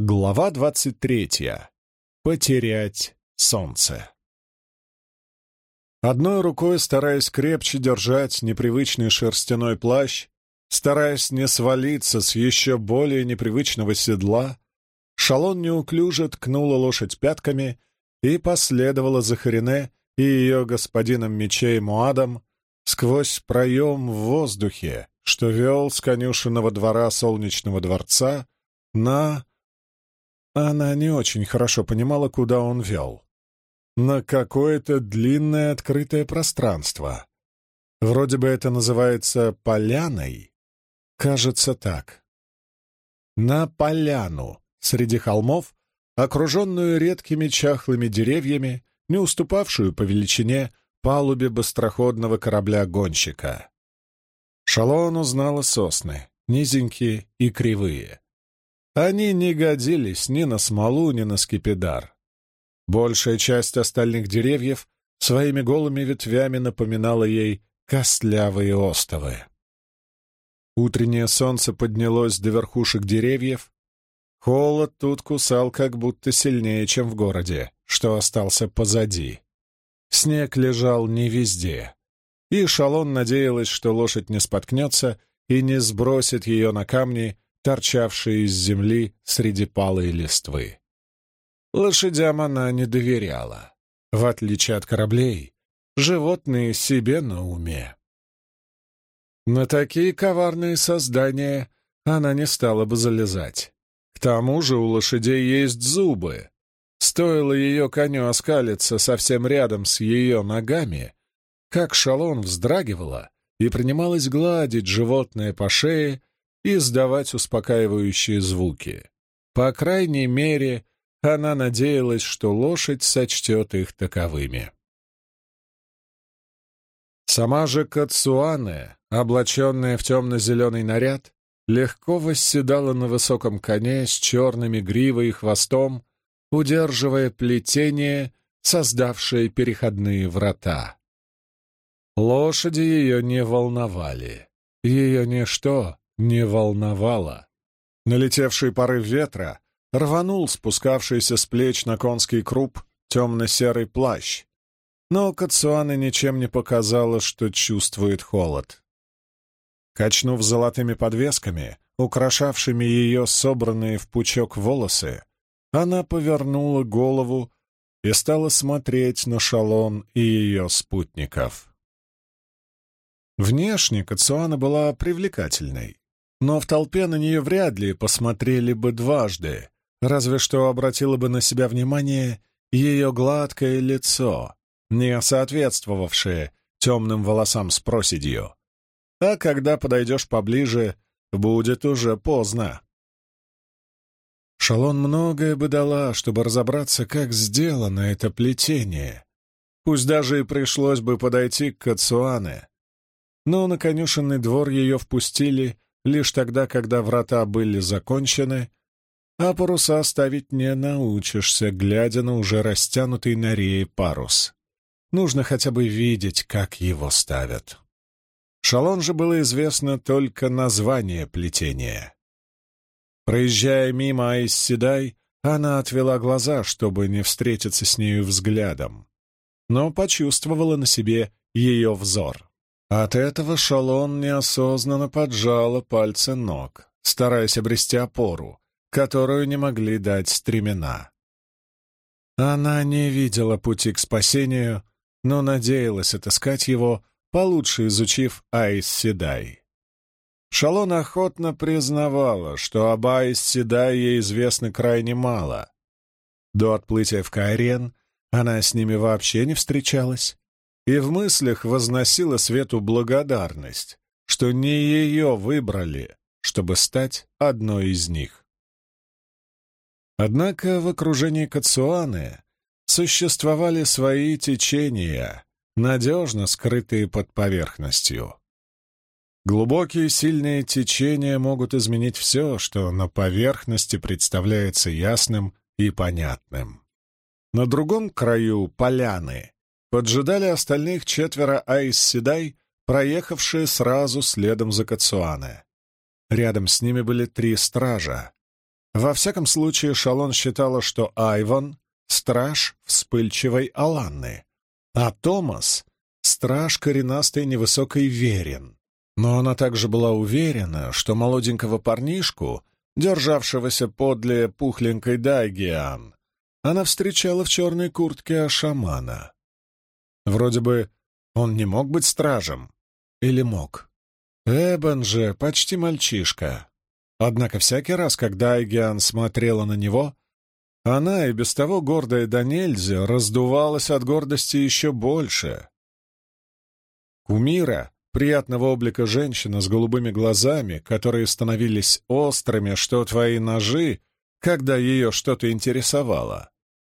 Глава двадцать третья. Потерять солнце. Одной рукой, стараясь крепче держать непривычный шерстяной плащ, стараясь не свалиться с еще более непривычного седла, Шалон неуклюже ткнула лошадь пятками и последовала за Харине и ее господином мечей Муадом сквозь проем в воздухе, что вел с конюшенного двора солнечного дворца на она не очень хорошо понимала, куда он вел. На какое-то длинное открытое пространство. Вроде бы это называется поляной. Кажется так. На поляну среди холмов, окруженную редкими чахлыми деревьями, не уступавшую по величине палубе быстроходного корабля-гонщика. Шалон узнала сосны, низенькие и кривые. Они не годились ни на смолу, ни на скипидар. Большая часть остальных деревьев своими голыми ветвями напоминала ей костлявые остовы. Утреннее солнце поднялось до верхушек деревьев. Холод тут кусал как будто сильнее, чем в городе, что остался позади. Снег лежал не везде, и Шалон надеялась, что лошадь не споткнется и не сбросит ее на камни, торчавшие из земли среди палой листвы. Лошадям она не доверяла. В отличие от кораблей, животные себе на уме. На такие коварные создания она не стала бы залезать. К тому же у лошадей есть зубы. Стоило ее коню оскалиться совсем рядом с ее ногами, как шалон вздрагивала и принималась гладить животное по шее и издавать успокаивающие звуки. По крайней мере, она надеялась, что лошадь сочтет их таковыми. Сама же Кацуане, облаченная в темно-зеленый наряд, легко восседала на высоком коне с черными гривой и хвостом, удерживая плетение, создавшее переходные врата. Лошади ее не волновали. Ее ничто не волновало. Налетевший порыв ветра рванул спускавшийся с плеч на конский круп темно-серый плащ, но Кацуана ничем не показала, что чувствует холод. Качнув золотыми подвесками, украшавшими ее собранные в пучок волосы, она повернула голову и стала смотреть на Шалон и ее спутников. Внешне Кацуана была привлекательной но в толпе на нее вряд ли посмотрели бы дважды, разве что обратило бы на себя внимание ее гладкое лицо, не соответствовавшее темным волосам с проседью. А когда подойдешь поближе, будет уже поздно. Шалон многое бы дала, чтобы разобраться, как сделано это плетение. Пусть даже и пришлось бы подойти к Кацуане. Но на конюшенный двор ее впустили лишь тогда, когда врата были закончены, а паруса ставить не научишься, глядя на уже растянутый на рее парус. Нужно хотя бы видеть, как его ставят. Шалон же было известно только название плетения. Проезжая мимо Айс она отвела глаза, чтобы не встретиться с нею взглядом, но почувствовала на себе ее взор. От этого Шалон неосознанно поджала пальцы ног, стараясь обрести опору, которую не могли дать стремена. Она не видела пути к спасению, но надеялась отыскать его, получше изучив Айс Седай. Шалон охотно признавала, что об Айс Седай ей известно крайне мало. До отплытия в Кайрен она с ними вообще не встречалась, и в мыслях возносила Свету благодарность, что не ее выбрали, чтобы стать одной из них. Однако в окружении Кацуаны существовали свои течения, надежно скрытые под поверхностью. Глубокие сильные течения могут изменить все, что на поверхности представляется ясным и понятным. На другом краю поляны поджидали остальных четверо Айс Седай, проехавшие сразу следом за Кацуане. Рядом с ними были три стража. Во всяком случае, Шалон считала, что Айвон — страж вспыльчивой Аланны, а Томас — страж коренастой невысокой Верин. Но она также была уверена, что молоденького парнишку, державшегося подле пухленькой Дайгиан, она встречала в черной куртке Ашамана. Вроде бы он не мог быть стражем. Или мог? Эбон же почти мальчишка. Однако всякий раз, когда Айгиан смотрела на него, она и без того гордая до нельзя раздувалась от гордости еще больше. Кумира, приятного облика женщина с голубыми глазами, которые становились острыми, что твои ножи, когда ее что-то интересовало,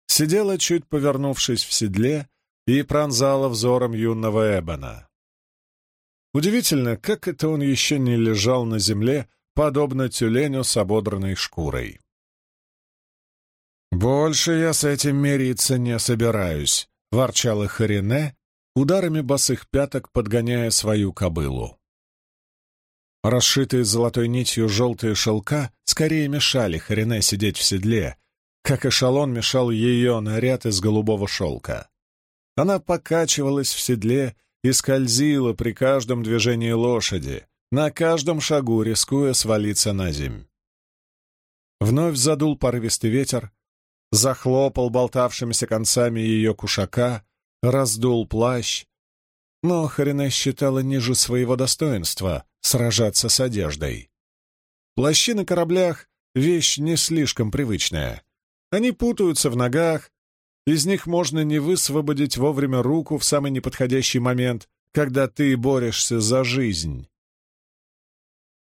сидела, чуть повернувшись в седле, и пронзала взором юного Эбона. Удивительно, как это он еще не лежал на земле, подобно тюленю с ободранной шкурой. «Больше я с этим мириться не собираюсь», — ворчала Харине, ударами босых пяток подгоняя свою кобылу. Расшитые золотой нитью желтые шелка скорее мешали Харине сидеть в седле, как эшелон мешал ее наряд из голубого шелка. Она покачивалась в седле и скользила при каждом движении лошади, на каждом шагу рискуя свалиться на земь. Вновь задул порывистый ветер, захлопал болтавшимися концами ее кушака, раздул плащ, но Харине считала ниже своего достоинства сражаться с одеждой. Плащи на кораблях — вещь не слишком привычная. Они путаются в ногах, из них можно не высвободить вовремя руку в самый неподходящий момент, когда ты борешься за жизнь.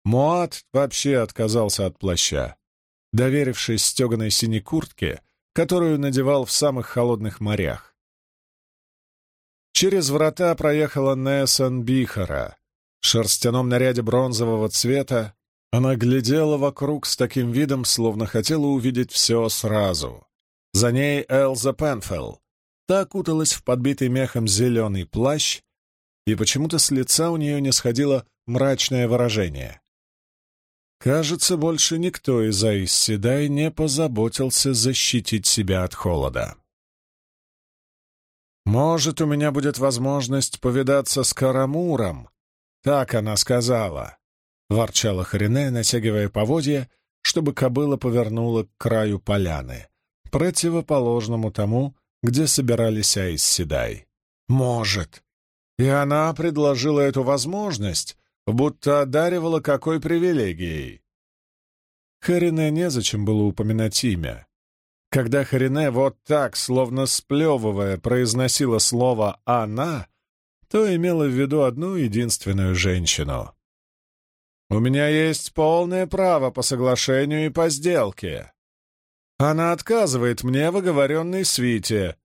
Муат вообще отказался от плаща, доверившись стеганой синей куртке, которую надевал в самых холодных морях. Через врата проехала Нессан Бихара. В шерстяном наряде бронзового цвета она глядела вокруг с таким видом, словно хотела увидеть все сразу. За ней Элза Пенфелл. Та окуталась в подбитый мехом зеленый плащ, и почему-то с лица у нее не сходило мрачное выражение. Кажется, больше никто из Аис Седай не позаботился защитить себя от холода. «Может, у меня будет возможность повидаться с Карамуром?» «Так она сказала», — ворчала Харине, натягивая поводья, чтобы кобыла повернула к краю поляны противоположному тому, где собирались Айс Седай. Может. И она предложила эту возможность, будто одаривала какой привилегией. Харине незачем было упоминать имя. Когда Харине вот так, словно сплевывая, произносила слово «она», то имела в виду одну единственную женщину. «У меня есть полное право по соглашению и по сделке. Она отказывает мне в оговоренной свите.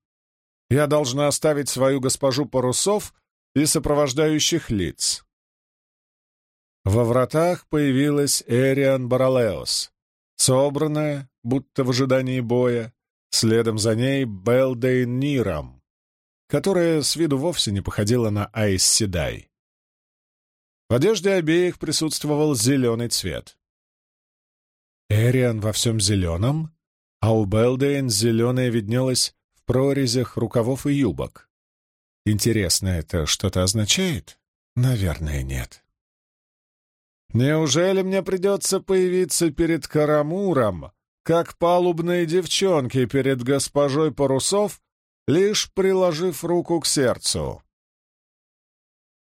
Я должна оставить свою госпожу парусов и сопровождающих лиц. Во вратах появилась Эриан Баралеос, собранная, будто в ожидании боя, следом за ней Белдейн Нирам, которая с виду вовсе не походила на Айс Седай. В одежде обеих присутствовал зеленый цвет. «Эриан во всем зеленом?» А у Белдейн зеленое виднелось в прорезях рукавов и юбок. Интересно, это что-то означает? Наверное, нет. Неужели мне придется появиться перед Карамуром, как палубные девчонки перед госпожой Парусов, лишь приложив руку к сердцу?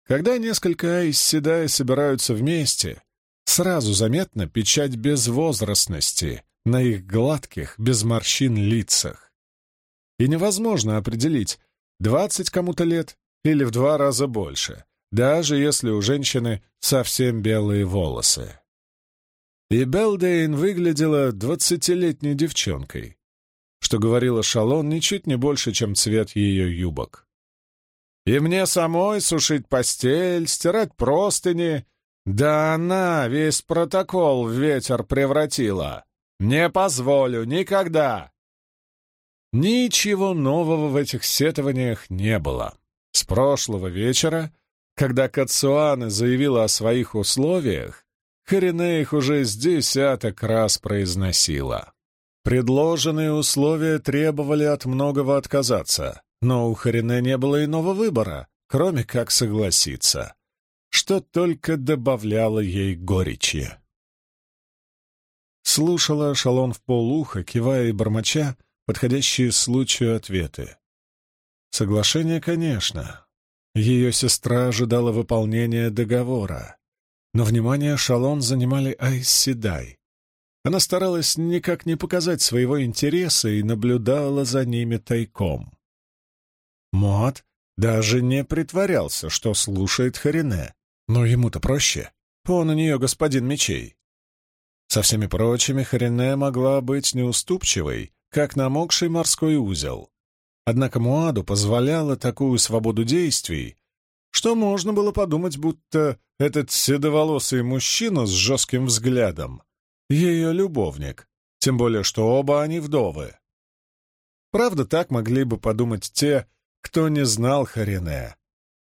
Когда несколько Айс Седай собираются вместе, сразу заметна печать безвозрастности, на их гладких, без морщин лицах. И невозможно определить, двадцать кому-то лет или в два раза больше, даже если у женщины совсем белые волосы. И Белдейн выглядела двадцатилетней девчонкой, что говорила Шалон ничуть не больше, чем цвет ее юбок. И мне самой сушить постель, стирать простыни, да она весь протокол в ветер превратила. «Не позволю! Никогда!» Ничего нового в этих сетованиях не было. С прошлого вечера, когда Кацуана заявила о своих условиях, Харине их уже с десяток раз произносила. Предложенные условия требовали от многого отказаться, но у Харине не было иного выбора, кроме как согласиться, что только добавляло ей горечи. Слушала Шалон в полуха, кивая и бормоча, подходящие случаю ответы. Соглашение, конечно. Ее сестра ожидала выполнения договора. Но внимание Шалон занимали Айсседай. Она старалась никак не показать своего интереса и наблюдала за ними тайком. Мот даже не притворялся, что слушает Харине. Но ему-то проще. Он у нее господин мечей. Со всеми прочими Харине могла быть неуступчивой, как намокший морской узел. Однако Муаду позволяла такую свободу действий, что можно было подумать, будто этот седоволосый мужчина с жестким взглядом — ее любовник, тем более что оба они вдовы. Правда, так могли бы подумать те, кто не знал Харине.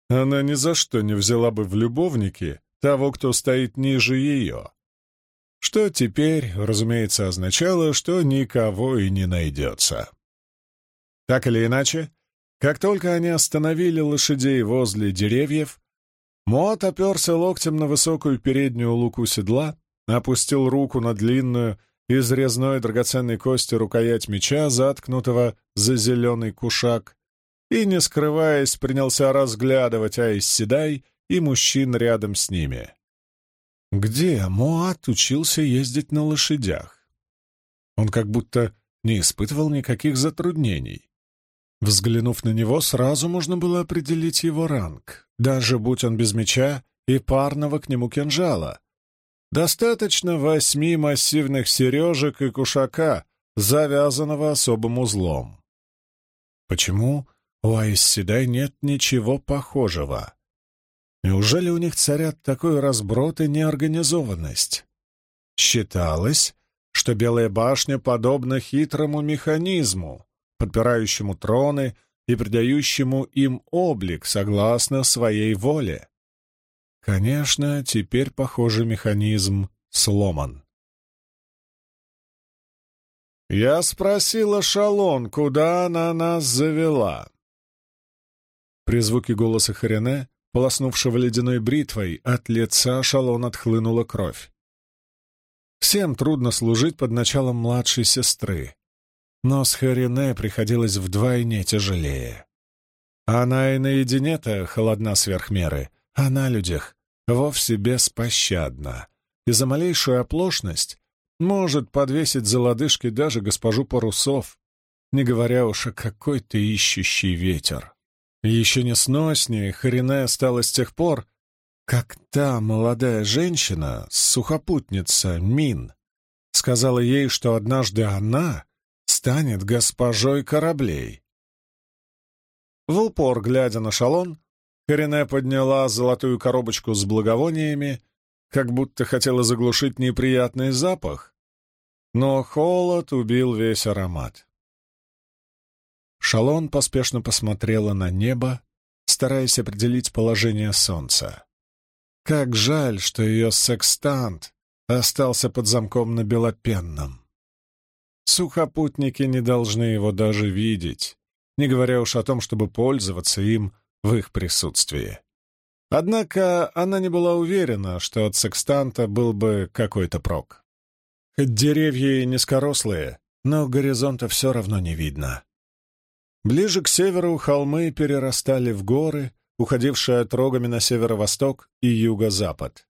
Она ни за что не взяла бы в любовники того, кто стоит ниже ее. Что теперь, разумеется, означало, что никого и не найдется. Так или иначе, как только они остановили лошадей возле деревьев, Мот оперся локтем на высокую переднюю луку седла, опустил руку на длинную, из драгоценной кости рукоять меча, заткнутого за зеленый кушак, и, не скрываясь, принялся разглядывать Айс Седай и мужчин рядом с ними. Где Моат учился ездить на лошадях? Он как будто не испытывал никаких затруднений. Взглянув на него, сразу можно было определить его ранг, даже будь он без меча и парного к нему кинжала. Достаточно восьми массивных сережек и кушака, завязанного особым узлом. Почему у Айсседай нет ничего похожего? Неужели у них царят такой разброд и неорганизованность? Считалось, что Белая башня подобна хитрому механизму, подпирающему троны и придающему им облик согласно своей воле. Конечно, теперь, похоже, механизм сломан. Я спросила Шалон, куда она нас завела. При звуке голоса Харене, полоснувшего ледяной бритвой, от лица Шалон отхлынула кровь. Всем трудно служить под началом младшей сестры, но с Харине приходилось вдвойне тяжелее. Она и наедине-то холодна сверх меры, а на людях вовсе беспощадна, и за малейшую оплошность может подвесить за лодыжки даже госпожу Парусов, не говоря уж о какой-то ищущий ветер. Еще не сноснее Харине стала с тех пор, как та молодая женщина, сухопутница Мин, сказала ей, что однажды она станет госпожой кораблей. В упор, глядя на шалон, Корене подняла золотую коробочку с благовониями, как будто хотела заглушить неприятный запах, но холод убил весь аромат. Шалон поспешно посмотрела на небо, стараясь определить положение солнца. Как жаль, что ее секстант остался под замком на Белопенном. Сухопутники не должны его даже видеть, не говоря уж о том, чтобы пользоваться им в их присутствии. Однако она не была уверена, что от секстанта был бы какой-то прок. Хоть деревья и низкорослые, но горизонта все равно не видно. Ближе к северу холмы перерастали в горы, уходившие отрогами на северо-восток и юго-запад.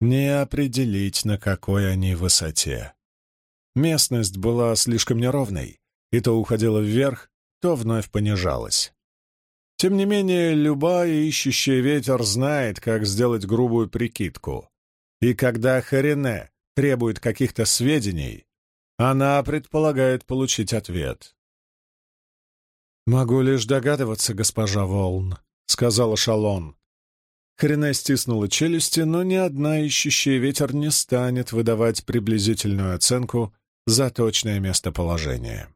Не определить, на какой они высоте. Местность была слишком неровной, и то уходила вверх, то вновь понижалась. Тем не менее, любая ищущая ветер знает, как сделать грубую прикидку. И когда Харине требует каких-то сведений, она предполагает получить ответ. «Могу лишь догадываться, госпожа Волн», — сказала Шалон. Харине стиснула челюсти, но ни одна ищущая ветер не станет выдавать приблизительную оценку за точное местоположение.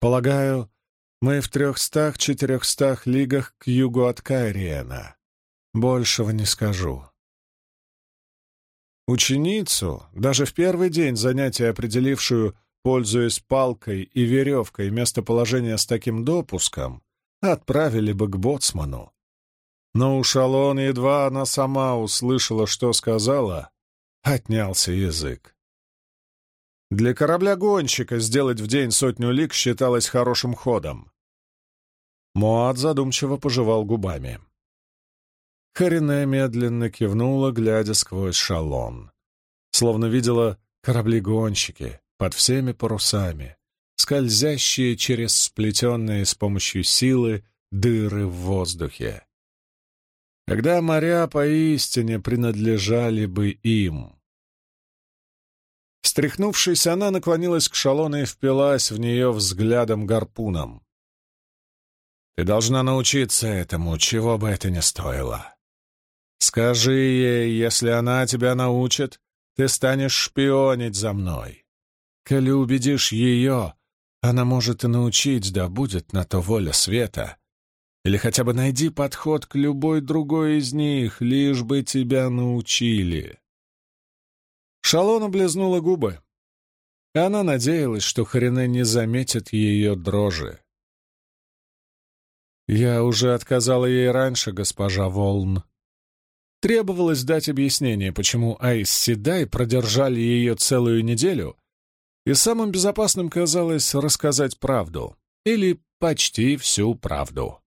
Полагаю, мы в трехстах-четырехстах лигах к югу от Кайриена. Большего не скажу. Ученицу, даже в первый день занятия определившую, пользуясь палкой и веревкой, местоположение с таким допуском, отправили бы к боцману. Но у Шалон едва она сама услышала, что сказала, отнялся язык. Для корабля-гонщика сделать в день сотню лик считалось хорошим ходом. Моад задумчиво пожевал губами. Харине медленно кивнула, глядя сквозь шалон. Словно видела корабли-гонщики под всеми парусами, скользящие через сплетенные с помощью силы дыры в воздухе. Когда моря поистине принадлежали бы им. Встряхнувшись, она наклонилась к шалону и впилась в нее взглядом-гарпуном. Ты должна научиться этому, чего бы это ни стоило. Скажи ей, если она тебя научит, ты станешь шпионить за мной. Коли убедишь ее, она может и научить, да будет на то воля света. Или хотя бы найди подход к любой другой из них, лишь бы тебя научили. Шалон облизнула губы. Она надеялась, что Харине не заметит ее дрожи. «Я уже отказала ей раньше, госпожа Волн». Требовалось дать объяснение, почему Айс Седай продержали ее целую неделю, и самым безопасным казалось рассказать правду, или почти всю правду.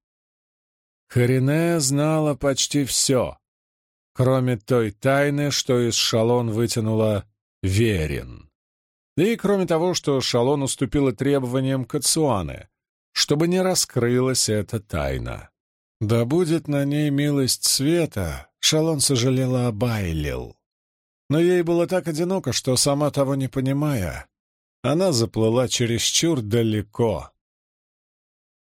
Харине знала почти все, кроме той тайны, что из Шалон вытянула Верин. И кроме того, что Шалон уступила требованиям Кацуаны, чтобы не раскрылась эта тайна. Да будет на ней милость света, Шалон сожалела о Байлил. Но ей было так одиноко, что, сама того не понимая, она заплыла чересчур далеко.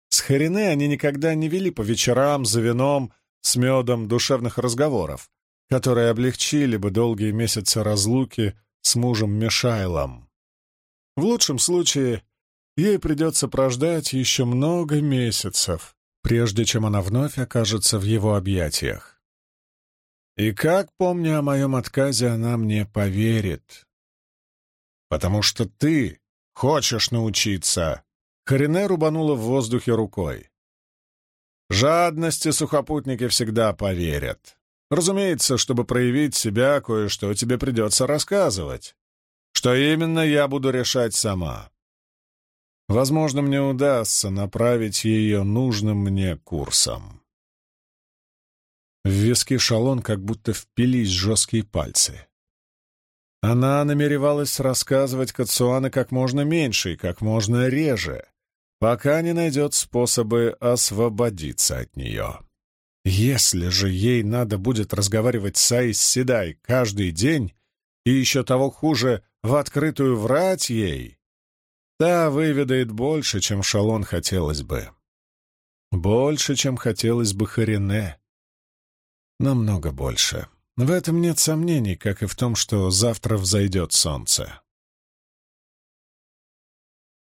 С Харине они никогда не вели по вечерам за вином с медом душевных разговоров, которые облегчили бы долгие месяцы разлуки с мужем Мишайлом. В лучшем случае ей придется прождать еще много месяцев, прежде чем она вновь окажется в его объятиях. И как, помня о моем отказе, она мне поверит? Потому что ты хочешь научиться. Харине рубанула в воздухе рукой. Жадности сухопутники всегда поверят. Разумеется, чтобы проявить себя, кое-что тебе придется рассказывать. Что именно, я буду решать сама. Возможно, мне удастся направить ее нужным мне курсом. В виски шалон как будто впились жесткие пальцы. Она намеревалась рассказывать Кацуана как можно меньше и как можно реже, пока не найдет способы освободиться от нее. Если же ей надо будет разговаривать с Седай каждый день, и еще того хуже, в открытую врать ей, Та выведает больше, чем Шалон хотелось бы. Больше, чем хотелось бы Харине. Намного больше. В этом нет сомнений, как и в том, что завтра взойдет солнце.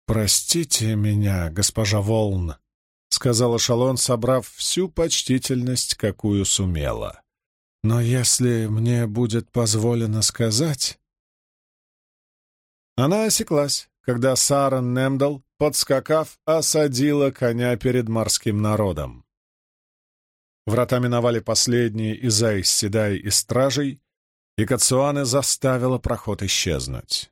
«Простите меня, госпожа Волн», — сказала Шалон, собрав всю почтительность, какую сумела. «Но если мне будет позволено сказать...» Она осеклась, когда Саран Немдал, подскакав, осадила коня перед морским народом. Врата миновали последние из Айс Седай и стражей, и Кацуаны заставила проход исчезнуть.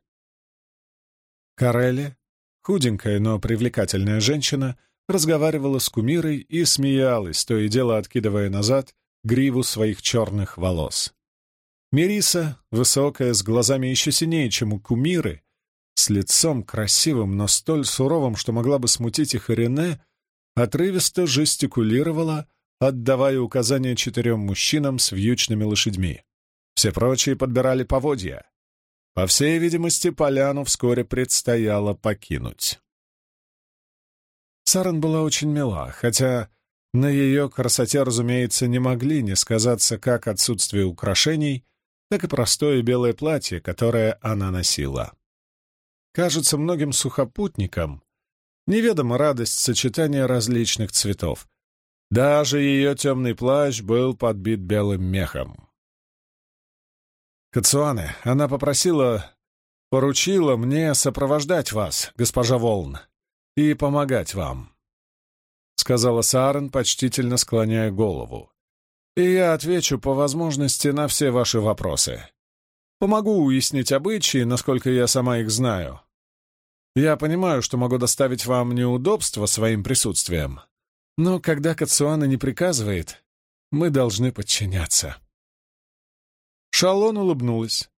Карелли, худенькая, но привлекательная женщина, разговаривала с кумирой и смеялась, то и дело откидывая назад гриву своих черных волос. Мириса, высокая, с глазами еще синее, чем у кумиры, с лицом красивым, но столь суровым, что могла бы смутить их Ирене, отрывисто жестикулировала, отдавая указания четырем мужчинам с вьючными лошадьми. Все прочие подбирали поводья. По всей видимости, поляну вскоре предстояло покинуть. Саран была очень мила, хотя на ее красоте, разумеется, не могли не сказаться как отсутствие украшений, так и простое белое платье, которое она носила. Кажется, многим сухопутникам неведома радость сочетания различных цветов. Даже ее темный плащ был подбит белым мехом. Кацуане, она попросила, поручила мне сопровождать вас, госпожа Волн, и помогать вам», — сказала Саарен, почтительно склоняя голову. «И я отвечу по возможности на все ваши вопросы. Помогу уяснить обычаи, насколько я сама их знаю. Я понимаю, что могу доставить вам неудобства своим присутствием, но когда Кацуана не приказывает, мы должны подчиняться». Шалон улыбнулась.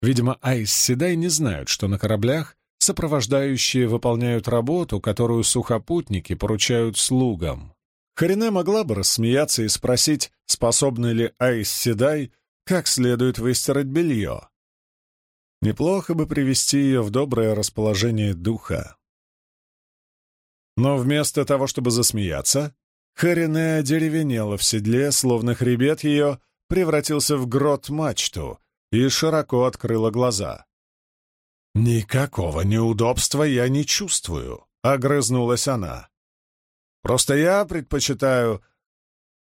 Видимо, Айс Седай не знают, что на кораблях сопровождающие выполняют работу, которую сухопутники поручают слугам. Харине могла бы рассмеяться и спросить, способны ли Айс Седай как следует выстирать белье. Неплохо бы привести ее в доброе расположение духа. Но вместо того, чтобы засмеяться, Харине одеревенела в седле, словно хребет ее превратился в грот-мачту и широко открыла глаза. «Никакого неудобства я не чувствую», — огрызнулась она. «Просто я предпочитаю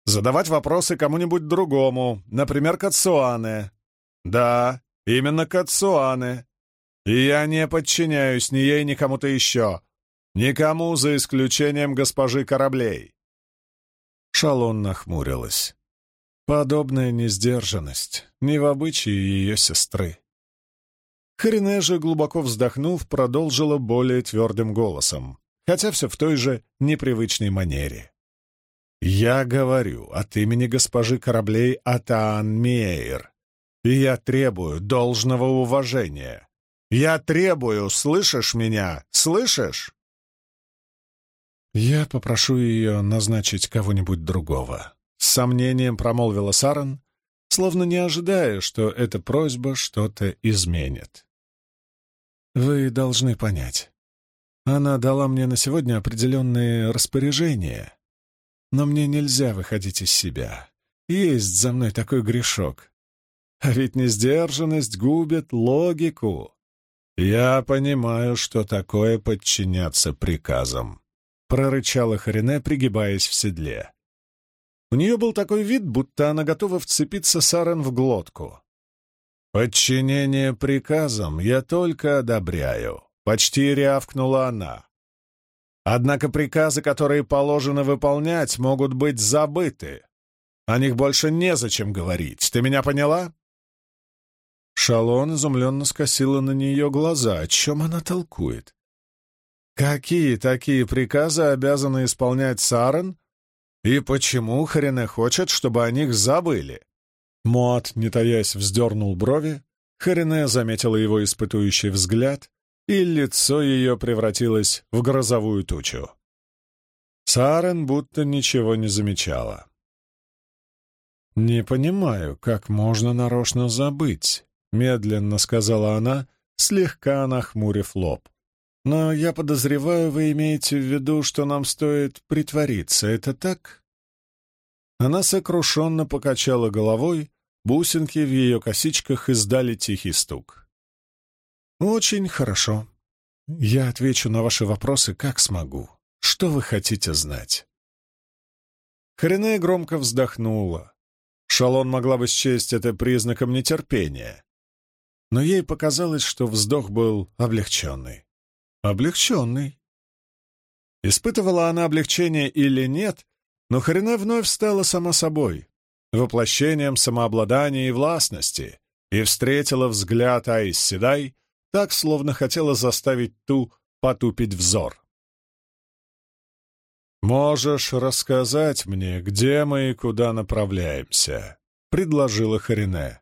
задавать вопросы кому-нибудь другому, например, Кацуане. Да, именно Кацуане. И я не подчиняюсь ни ей, ни кому-то еще. Никому, за исключением госпожи кораблей. Шалон нахмурилась. Подобная несдержанность не в обычае ее сестры. Харине же, глубоко вздохнув, продолжила более твердым голосом, хотя все в той же непривычной манере. «Я говорю от имени госпожи кораблей Атаан Мейер, и я требую должного уважения. Я требую, слышишь меня? Слышишь?» «Я попрошу ее назначить кого-нибудь другого», — с сомнением промолвила Саран, словно не ожидая, что эта просьба что-то изменит. «Вы должны понять. Она дала мне на сегодня определенные распоряжения, но мне нельзя выходить из себя. Есть за мной такой грешок. А ведь несдержанность губит логику. Я понимаю, что такое подчиняться приказам», — прорычала Харине, пригибаясь в седле. У нее был такой вид, будто она готова вцепиться Сарен в глотку. «Подчинение приказам я только одобряю», — почти рявкнула она. Однако приказы, которые положено выполнять, могут быть забыты. О них больше незачем говорить. Ты меня поняла?» Шалон изумленно скосила на нее глаза. О чем она толкует? «Какие такие приказы обязаны исполнять Сарен? И почему Харине хочет, чтобы о них забыли?» Моат, не таясь, вздернул брови. Харине заметила его испытующий взгляд и лицо ее превратилось в грозовую тучу. Сарен будто ничего не замечала. «Не понимаю, как можно нарочно забыть», — медленно сказала она, слегка нахмурив лоб. «Но я подозреваю, вы имеете в виду, что нам стоит притвориться. Это так?» Она сокрушенно покачала головой, бусинки в ее косичках издали тихий стук. «Очень хорошо. Я отвечу на ваши вопросы, как смогу. Что вы хотите знать?» Хорене громко вздохнула. Шалон могла бы счесть это признаком нетерпения. Но ей показалось, что вздох был облегченный. Облегченный. Испытывала она облегчение или нет, но Хорене вновь стала сама собой, воплощением самообладания и властности, и встретила взгляд Айс Седай, так, словно хотела заставить ту потупить взор. «Можешь рассказать мне, где мы и куда направляемся?» — предложила Харине.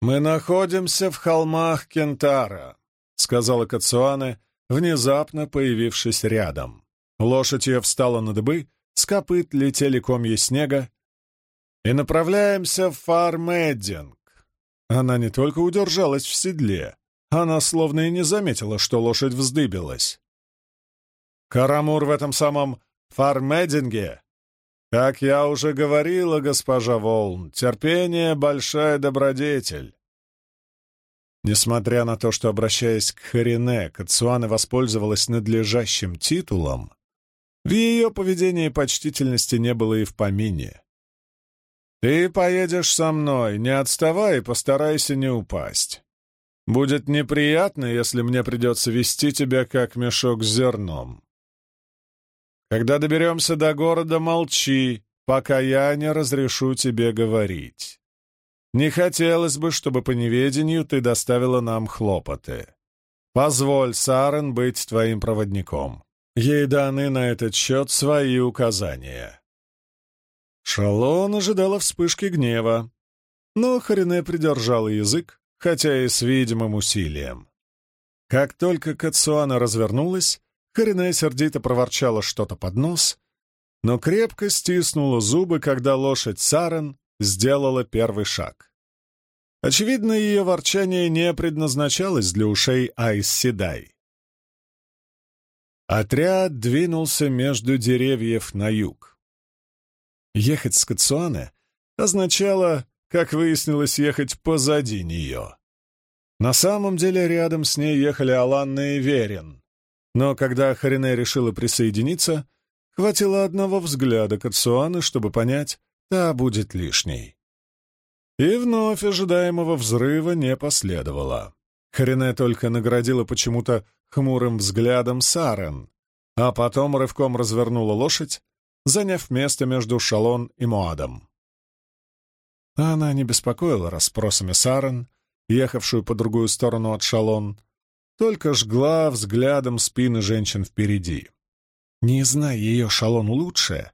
«Мы находимся в холмах Кентара», — сказала Кацуане, внезапно появившись рядом. Лошадь ее встала на дыбы, с копыт летели комья снега, и направляемся в Фармеддинг. Она не только удержалась в седле, она словно и не заметила, что лошадь вздыбилась. «Карамур в этом самом Фармединге. Как я уже говорила, госпожа Волн, терпение — большая добродетель». Несмотря на то, что, обращаясь к Харине, Кацуана воспользовалась надлежащим титулом, в ее поведении почтительности не было и в помине. «Ты поедешь со мной, не отставай и постарайся не упасть. Будет неприятно, если мне придется вести тебя как мешок с зерном. Когда доберемся до города, молчи, пока я не разрешу тебе говорить. Не хотелось бы, чтобы по неведению ты доставила нам хлопоты. Позволь Сарен быть твоим проводником. Ей даны на этот счет свои указания. Шалон ожидала вспышки гнева, но Харине придержала язык, хотя и с видимым усилием. Как только Кацуана развернулась, Харине сердито проворчала что-то под нос, но крепко стиснула зубы, когда лошадь Сарен сделала первый шаг. Очевидно, ее ворчание не предназначалось для ушей Айс Седай. Отряд двинулся между деревьев на юг. Ехать с Кацуаны означало, как выяснилось, ехать позади нее. На самом деле рядом с ней ехали Аланна и Верин, но когда Харине решила присоединиться, хватило одного взгляда Кацуаны, чтобы понять, та будет лишней. И вновь ожидаемого взрыва не последовало. Харине только наградила почему-то хмурым взглядом Сарен, а потом рывком развернула лошадь, заняв место между Шалон и Моадом. Она не беспокоила расспросами Сарен, ехавшую по другую сторону от Шалон, только жгла взглядом спины женщин впереди. Не зная ее Шалон лучше,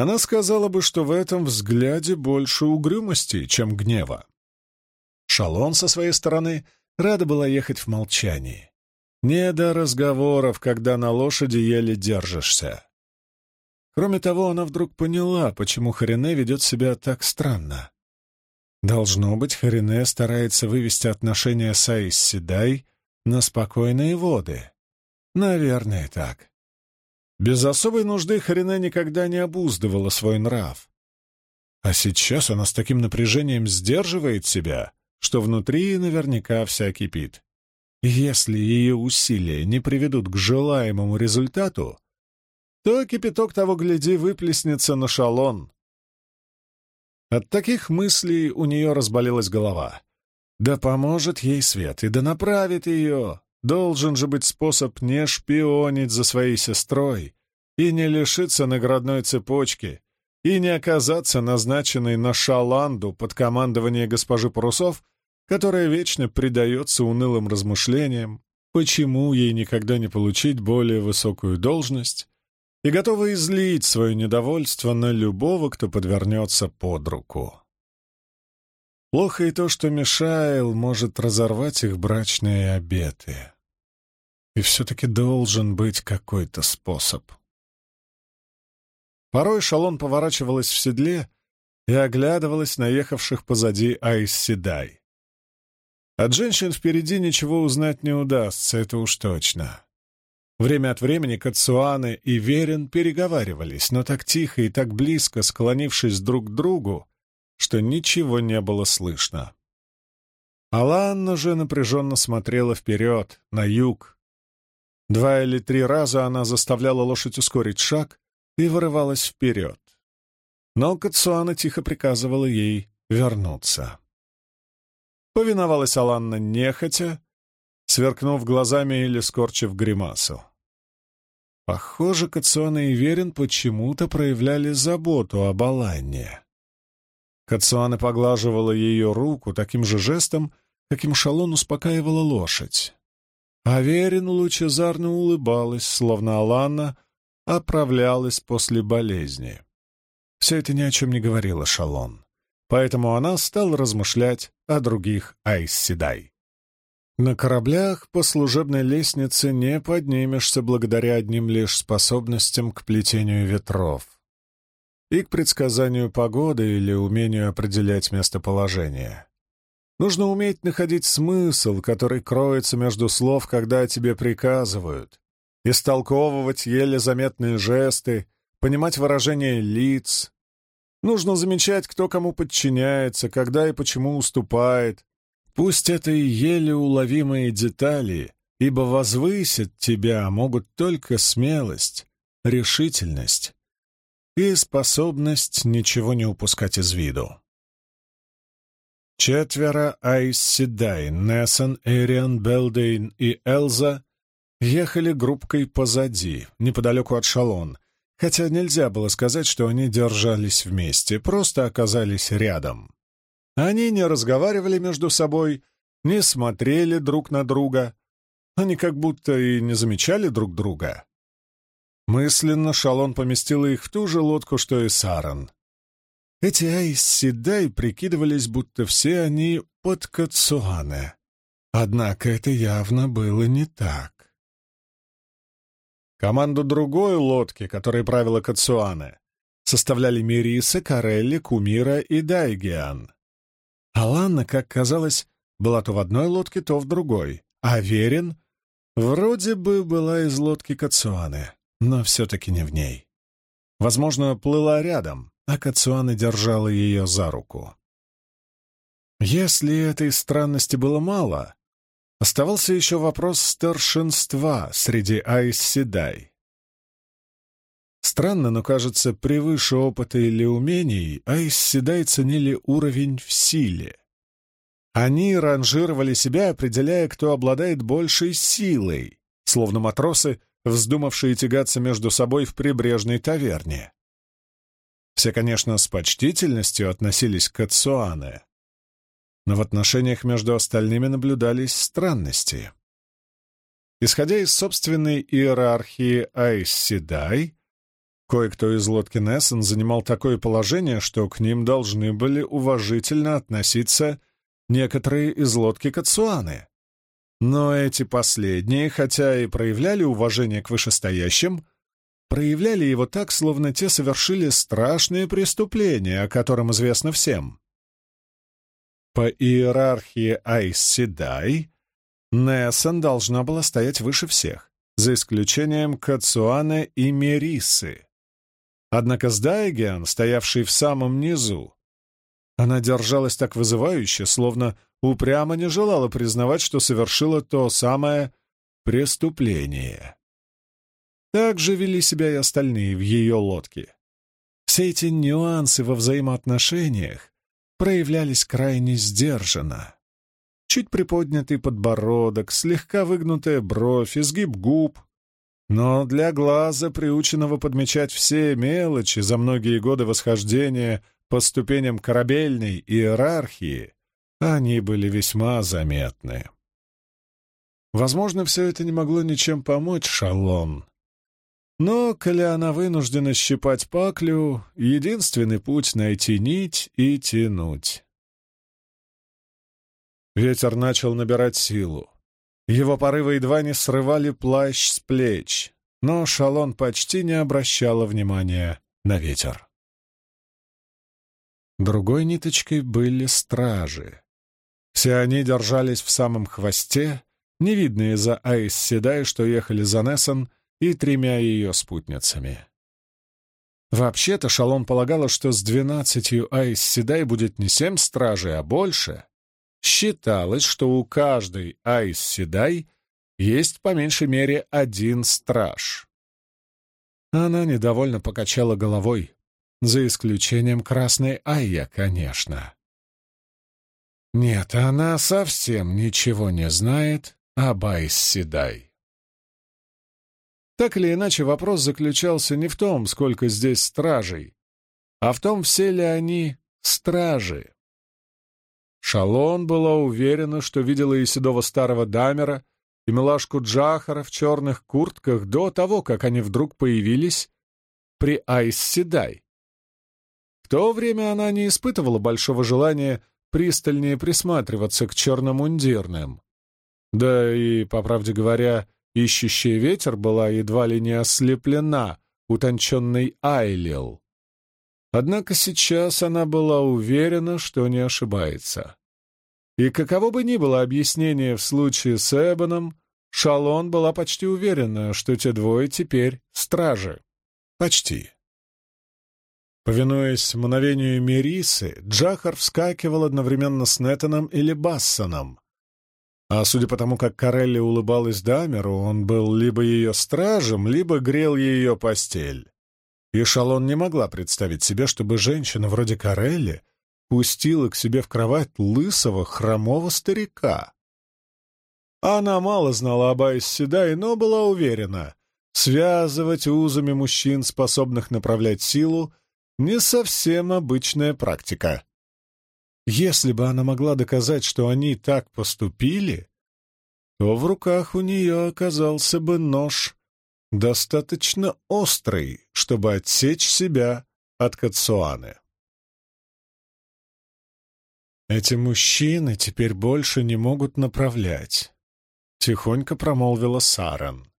она сказала бы, что в этом взгляде больше угрюмости, чем гнева. Шалон, со своей стороны, рада была ехать в молчании. Не до разговоров, когда на лошади еле держишься. Кроме того, она вдруг поняла, почему Харине ведет себя так странно. Должно быть, Харине старается вывести отношения с Аис Седай на спокойные воды. Наверное, так. Без особой нужды Харине никогда не обуздывала свой нрав. А сейчас она с таким напряжением сдерживает себя, что внутри наверняка вся кипит. если ее усилия не приведут к желаемому результату, то кипяток того, гляди, выплеснется на шалон. От таких мыслей у нее разболелась голова. Да поможет ей свет и да направит ее, Должен же быть способ не шпионить за своей сестрой и не лишиться наградной цепочки, и не оказаться назначенной на шаланду под командование госпожи Парусов, которая вечно предается унылым размышлениям, почему ей никогда не получить более высокую должность, и готова излить свое недовольство на любого, кто подвернется под руку. Плохо и то, что Мишаил может разорвать их брачные обеты. И все-таки должен быть какой-то способ. Порой Шалон поворачивалась в седле и оглядывалась на ехавших позади Айс Седай. От женщин впереди ничего узнать не удастся, это уж точно. Время от времени Кацуаны и Верин переговаривались, но так тихо и так близко, склонившись друг к другу, что ничего не было слышно. Аланна же напряженно смотрела вперед, на юг. Два или три раза она заставляла лошадь ускорить шаг и вырывалась вперед. Но Кацуана тихо приказывала ей вернуться. Повиновалась Аланна нехотя, сверкнув глазами или скорчив гримасу. Похоже, Кацуана и Верин почему-то проявляли заботу об Аланне. Кацуана поглаживала ее руку таким же жестом, каким Шалон успокаивала лошадь. А Верин лучезарно улыбалась, словно Алана оправлялась после болезни. Все это ни о чем не говорило Шалон, поэтому она стала размышлять о других Айсседай. На кораблях по служебной лестнице не поднимешься благодаря одним лишь способностям к плетению ветров и к предсказанию погоды или умению определять местоположение. Нужно уметь находить смысл, который кроется между слов, когда тебе приказывают, истолковывать еле заметные жесты, понимать выражения лиц. Нужно замечать, кто кому подчиняется, когда и почему уступает. Пусть это и еле уловимые детали, ибо возвысят тебя могут только смелость, решительность и способность ничего не упускать из виду. Четверо Айс Седай, Нессон, Эриан, Белдейн и Элза ехали группкой позади, неподалеку от Шалон, хотя нельзя было сказать, что они держались вместе, просто оказались рядом. Они не разговаривали между собой, не смотрели друг на друга, они как будто и не замечали друг друга. Мысленно Шалон поместила их в ту же лодку, что и Саран. Эти Айс-Седай прикидывались, будто все они под Кацуане. Однако это явно было не так. Команду другой лодки, которой правила Кацуане, составляли Мириса, Карелли, Кумира и Дайгиан. Аланна, как казалось, была то в одной лодке, то в другой, а Верин вроде бы была из лодки Кацуаны, но все-таки не в ней. Возможно, плыла рядом, а Кацуана держала ее за руку. Если этой странности было мало, оставался еще вопрос старшинства среди Айс-Седай. Странно, но, кажется, превыше опыта или умений Айс-Седай ценили уровень в силе. Они ранжировали себя, определяя, кто обладает большей силой, словно матросы, вздумавшие тягаться между собой в прибрежной таверне. Все, конечно, с почтительностью относились к Ацуане, но в отношениях между остальными наблюдались странности. Исходя из собственной иерархии Айс-Седай, кое-кто из лодки Нессен занимал такое положение, что к ним должны были уважительно относиться некоторые из лодки Кацуаны. Но эти последние, хотя и проявляли уважение к вышестоящим, проявляли его так, словно те совершили страшное преступление, о котором известно всем. По иерархии Айс-Седай Нессон должна была стоять выше всех, за исключением Кацуаны и Мерисы. Однако с Дайгиан, стоявший в самом низу, она держалась так вызывающе, словно упрямо не желала признавать, что совершила то самое преступление. Так же вели себя и остальные в ее лодке. Все эти нюансы во взаимоотношениях проявлялись крайне сдержанно. Чуть приподнятый подбородок, слегка выгнутая бровь, изгиб губ. Но для глаза, приученного подмечать все мелочи за многие годы восхождения по ступеням корабельной иерархии, они были весьма заметны. Возможно, все это не могло ничем помочь Шалон, но, коли она вынуждена щипать паклю, единственный путь — найти нить и тянуть. Ветер начал набирать силу. Его порывы едва не срывали плащ с плеч, но Шалон почти не обращала внимания на ветер. Другой ниточкой были стражи. Все они держались в самом хвосте, невидные за Айс Седай, что ехали за Нессон, и тремя ее спутницами. Вообще-то Шалон полагала, что с двенадцатью Айс Седай будет не семь стражей, а больше. Считалось, что у каждой Айс Седай есть по меньшей мере один страж. Она недовольно покачала головой, за исключением Красной Айя, конечно. Нет, она совсем ничего не знает об Айс Седай. Так или иначе, вопрос заключался не в том, сколько здесь стражей, а в том, все ли они стражи. Шалон была уверена, что видела и седого старого дамера, и милашку Джахара в черных куртках до того, как они вдруг появились при Айс-Седай. В то время она не испытывала большого желания пристальнее присматриваться к черномундирным. Да и, по правде говоря, Ищущая ветер была едва ли не ослеплена утонченной Айлил. Однако сейчас она была уверена, что не ошибается. И каково бы ни было объяснение в случае с Эбоном, Шалон была почти уверена, что те двое теперь стражи. Почти. Повинуясь мгновению Мерисы, Джахар вскакивал одновременно с Нетаном или Бассоном, а судя по тому, как Карелли улыбалась Дамеру, он был либо ее стражем, либо грел ее постель. И Шалон не могла представить себе, чтобы женщина вроде Карелли пустила к себе в кровать лысого, хромого старика. Она мало знала об Айс Седай, но была уверена, связывать узами мужчин, способных направлять силу, не совсем обычная практика. Если бы она могла доказать, что они так поступили, то в руках у нее оказался бы нож, достаточно острый, чтобы отсечь себя от Кацуаны. «Эти мужчины теперь больше не могут направлять», — тихонько промолвила Саран.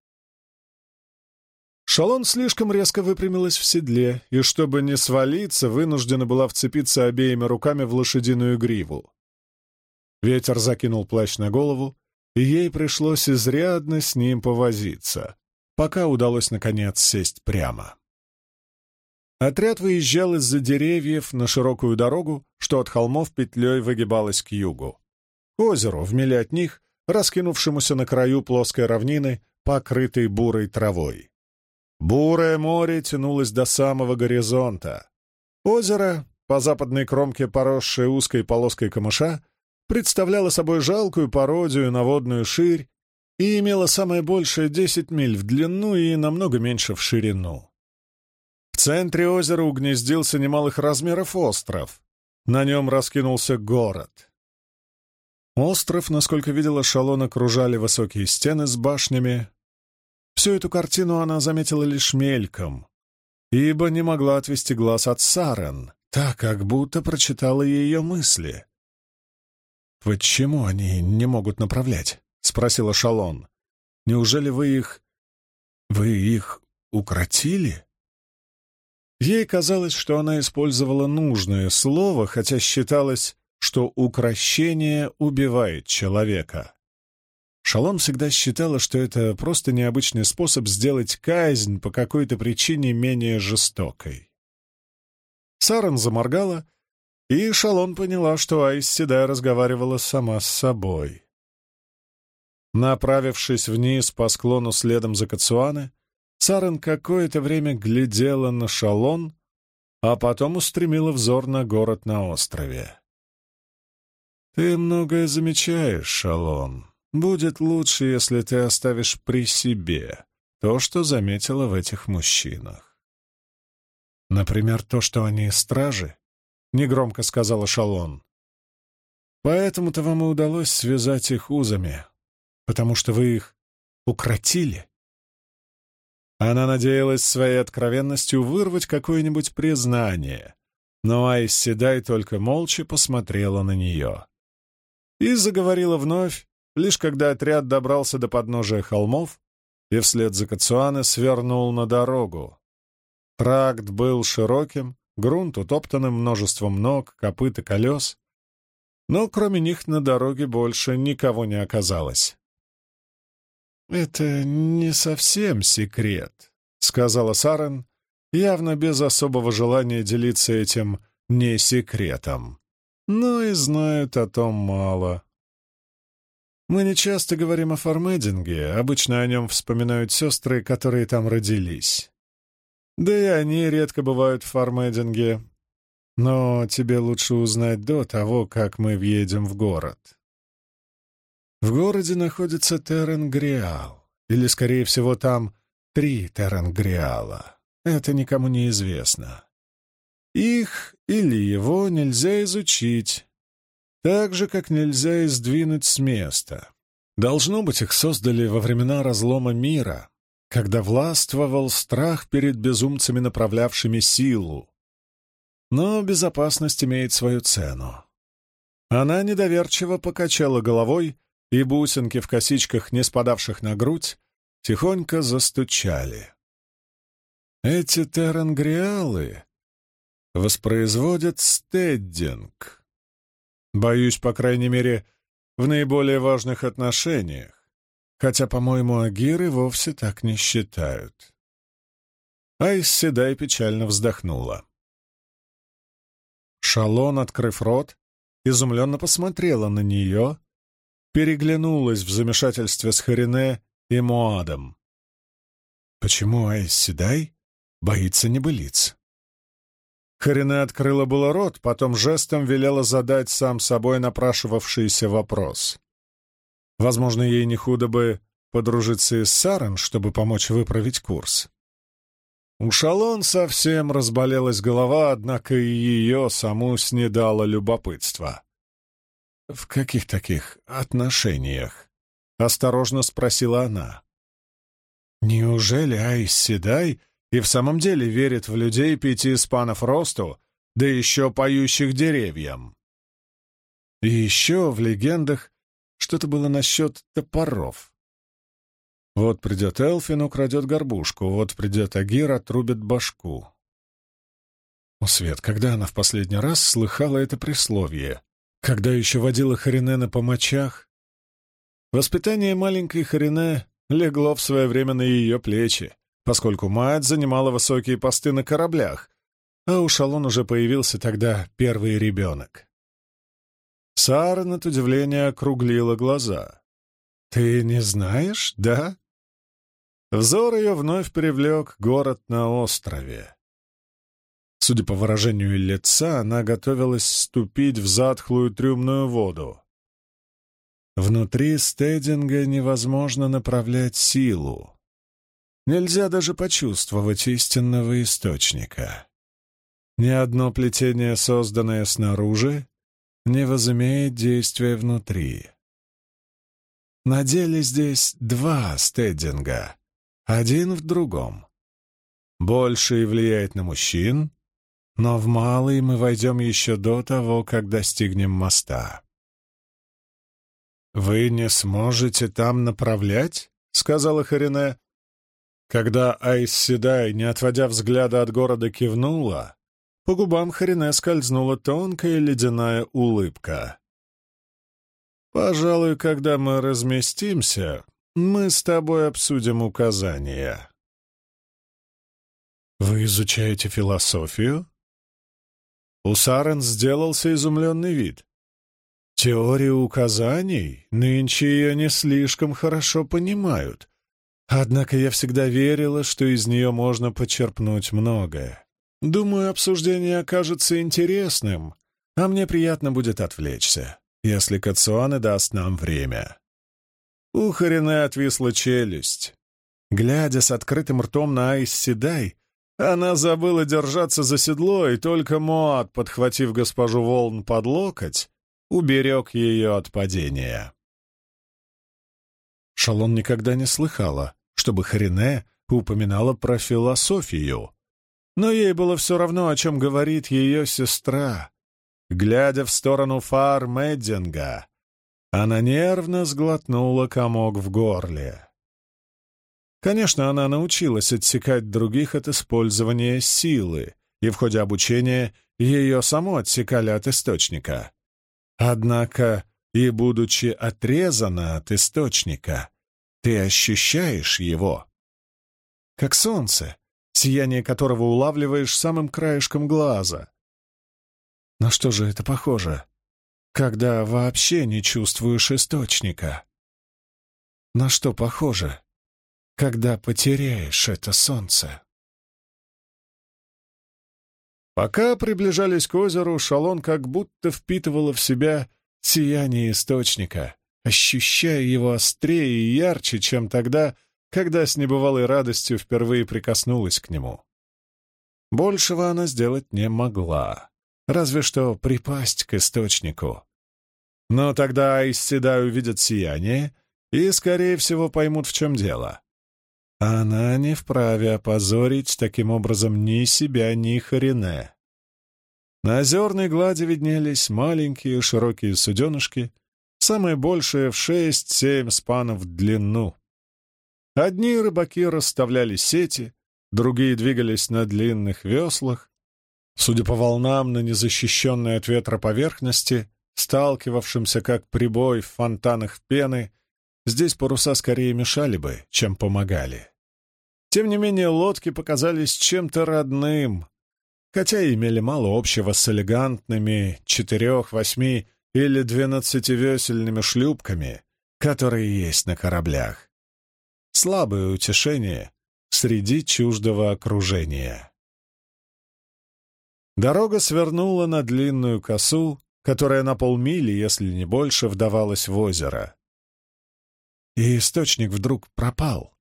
Шалон слишком резко выпрямилась в седле, и, чтобы не свалиться, вынуждена была вцепиться обеими руками в лошадиную гриву. Ветер закинул плащ на голову, и ей пришлось изрядно с ним повозиться, пока удалось, наконец, сесть прямо. Отряд выезжал из-за деревьев на широкую дорогу, что от холмов петлей выгибалась к югу. К озеру, в миле от них, раскинувшемуся на краю плоской равнины, покрытой бурой травой. Бурое море тянулось до самого горизонта. Озеро, по западной кромке поросшее узкой полоской камыша, представляло собой жалкую пародию на водную ширь и имело самое большее 10 миль в длину и намного меньше в ширину. В центре озера угнездился немалых размеров остров. На нем раскинулся город. Остров, насколько видела Шалон, окружали высокие стены с башнями. Всю эту картину она заметила лишь мельком, ибо не могла отвести глаз от Сарен, так как будто прочитала ее мысли. «Почему они не могут направлять?» — спросила Шалон. «Неужели вы их... вы их укротили?» Ей казалось, что она использовала нужное слово, хотя считалось, что укрощение убивает человека. Шалом всегда считала, что это просто необычный способ сделать казнь по какой-то причине менее жестокой. Саран заморгала, и Шалон поняла, что Айс Седай разговаривала сама с собой. Направившись вниз по склону следом за Кацуаны, Сарен какое-то время глядела на шалон, а потом устремила взор на город на острове. «Ты многое замечаешь, Шалон. Будет лучше, если ты оставишь при себе то, что заметила в этих мужчинах. Например, то, что они стражи?» — негромко сказала Шалон. «Поэтому-то вам и удалось связать их узами, потому что вы их укротили». Она надеялась своей откровенностью вырвать какое-нибудь признание, но Айс Седай только молча посмотрела на нее. И заговорила вновь, лишь когда отряд добрался до подножия холмов и вслед за Кацуана свернул на дорогу. Тракт был широким, грунт утоптанным множеством ног, копыт и колес, но кроме них на дороге больше никого не оказалось. «Это не совсем секрет», — сказала Сарен, явно без особого желания делиться этим не секретом. Но и знают о том мало. Мы не часто говорим о Формединге, обычно о нем вспоминают сестры, которые там родились. Да и они редко бывают в Формединге. Но тебе лучше узнать до того, как мы въедем в город. В городе находится Теренгриал, или, скорее всего, там три Теренгриала. Это никому не известно. Их или его нельзя изучить, так же, как нельзя и сдвинуть с места. Должно быть, их создали во времена разлома мира, когда властвовал страх перед безумцами, направлявшими силу. Но безопасность имеет свою цену. Она недоверчиво покачала головой, и бусинки в косичках, не спадавших на грудь, тихонько застучали. Эти терангриалы воспроизводят стеддинг. Боюсь, по крайней мере, в наиболее важных отношениях, хотя, по-моему, агиры вовсе так не считают. Айс Седай печально вздохнула. Шалон, открыв рот, изумленно посмотрела на нее, переглянулась в замешательстве с Харине и Моадом. «Почему Айс Седай боится небылиц. Харине открыла было рот, потом жестом велела задать сам собой напрашивавшийся вопрос. Возможно, ей не худо бы подружиться и с Сарен, чтобы помочь выправить курс. У Шалон совсем разболелась голова, однако и ее саму снедало любопытство. «В каких таких отношениях?» — осторожно спросила она. «Неужели Айс Седай и в самом деле верит в людей пяти спанов росту, да еще поющих деревьям?» И еще в легендах что-то было насчет топоров. Вот придет Элфин, украдет горбушку, вот придет Агир, отрубит башку. О, Свет, когда она в последний раз слыхала это присловие? Когда еще водила Харинена по мочах? Воспитание маленькой Харине легло в свое время на ее плечи, поскольку мать занимала высокие посты на кораблях, а у Шалон уже появился тогда первый ребенок. Сара, от удивления, округлила глаза. «Ты не знаешь, да?» Взор ее вновь привлек город на острове. Судя по выражению лица, она готовилась ступить в затхлую трюмную воду. Внутри стединга невозможно направлять силу. Нельзя даже почувствовать истинного источника. Ни одно плетение, созданное снаружи, не возымеет действия внутри. На деле здесь два стединга — один в другом. Больший влияет на мужчин, но в малый мы войдем еще до того, как достигнем моста. «Вы не сможете там направлять?» — сказала Харине. Когда Айс Седай, не отводя взгляда от города, кивнула, по губам Харине скользнула тонкая ледяная улыбка. «Пожалуй, когда мы разместимся, мы с тобой обсудим указания. Вы изучаете философию? У сделался изумленный вид. Теорию указаний нынче ее не слишком хорошо понимают. Однако я всегда верила, что из нее можно почерпнуть многое. Думаю, обсуждение окажется интересным, а мне приятно будет отвлечься, если Кацуаны даст нам время. У Харине отвисла челюсть. Глядя с открытым ртом на Айс она забыла держаться за седло, и только Моат, подхватив госпожу Волн под локоть, уберег ее от падения. Шалон никогда не слыхала, чтобы Харине упоминала про философию, но ей было все равно, о чем говорит ее сестра. Глядя в сторону фар Меддинга, она нервно сглотнула комок в горле. Конечно, она научилась отсекать других от использования силы, и в ходе обучения ее само отсекали от источника. Однако, и будучи отрезана от источника, ты ощущаешь его. Как солнце, сияние которого улавливаешь самым краешком глаза. На что же это похоже? когда вообще не чувствуешь источника? На что похоже, когда потеряешь это солнце? Пока приближались к озеру, шалон как будто впитывала в себя сияние источника, ощущая его острее и ярче, чем тогда, когда с небывалой радостью впервые прикоснулась к нему. Большего она сделать не могла разве что припасть к источнику. Но тогда Айсседай увидят сияние и, скорее всего, поймут, в чем дело. Она не вправе опозорить таким образом ни себя, ни Харине. На озерной глади виднелись маленькие широкие суденышки, самые большие в шесть-семь спанов в длину. Одни рыбаки расставляли сети, другие двигались на длинных веслах, Судя по волнам на незащищенной от ветра поверхности, сталкивавшимся как прибой в фонтанах пены, здесь паруса скорее мешали бы, чем помогали. Тем не менее, лодки показались чем-то родным, хотя и имели мало общего с элегантными четырех, восьми или двенадцативесельными шлюпками, которые есть на кораблях. Слабое утешение среди чуждого окружения. Дорога свернула на длинную косу, которая на полмили, если не больше, вдавалась в озеро. И источник вдруг пропал.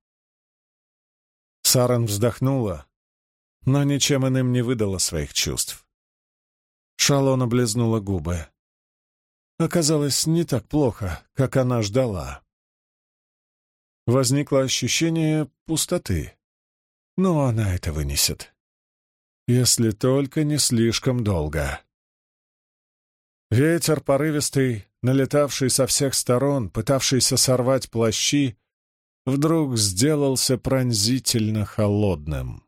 Саран вздохнула, но ничем иным не выдала своих чувств. Шалон облизнула губы. Оказалось, не так плохо, как она ждала. Возникло ощущение пустоты, но она это вынесет. Если только не слишком долго. Ветер порывистый, налетавший со всех сторон, пытавшийся сорвать плащи, вдруг сделался пронзительно холодным.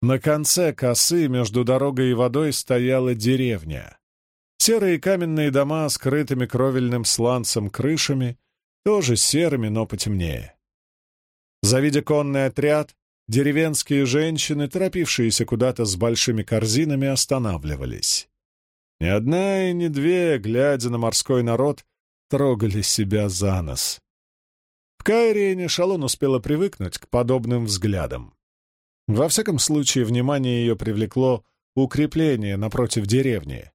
На конце косы между дорогой и водой стояла деревня. Серые каменные дома с крытыми кровельным сланцем крышами, тоже серыми, но потемнее. Завидя конный отряд, деревенские женщины, торопившиеся куда-то с большими корзинами, останавливались. Ни одна и ни две, глядя на морской народ, трогали себя за нос. В Кайриене Шалон успела привыкнуть к подобным взглядам. Во всяком случае, внимание ее привлекло укрепление напротив деревни.